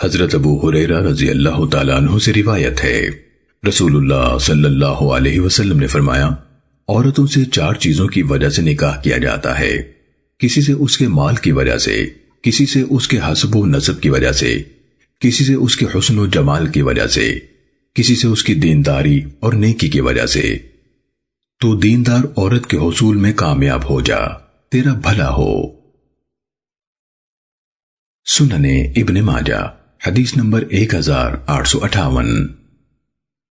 حضرت ابو حریرہ رضی اللہ تعالیٰ عنہ سے روایت ہے۔ رسول اللہ صلی اللہ علیہ وسلم نے فرمایا، عورتوں سے چار چیزوں کی وجہ سے نکاح کیا جاتا ہے۔ کسی سے اس کے مال کی وجہ سے، کسی سے اس کے حسب و نصب کی وجہ سے، کسی سے اس کے حسن و جمال کی وجہ سے، کسی سے اس کی دینداری اور نیکی کی وجہ سے۔ تو دیندار عورت کے حصول میں کامیاب ہو جا، تیرا بھلا ہو۔ سننے ابن ماجہ۔ حدیث نمبر 1858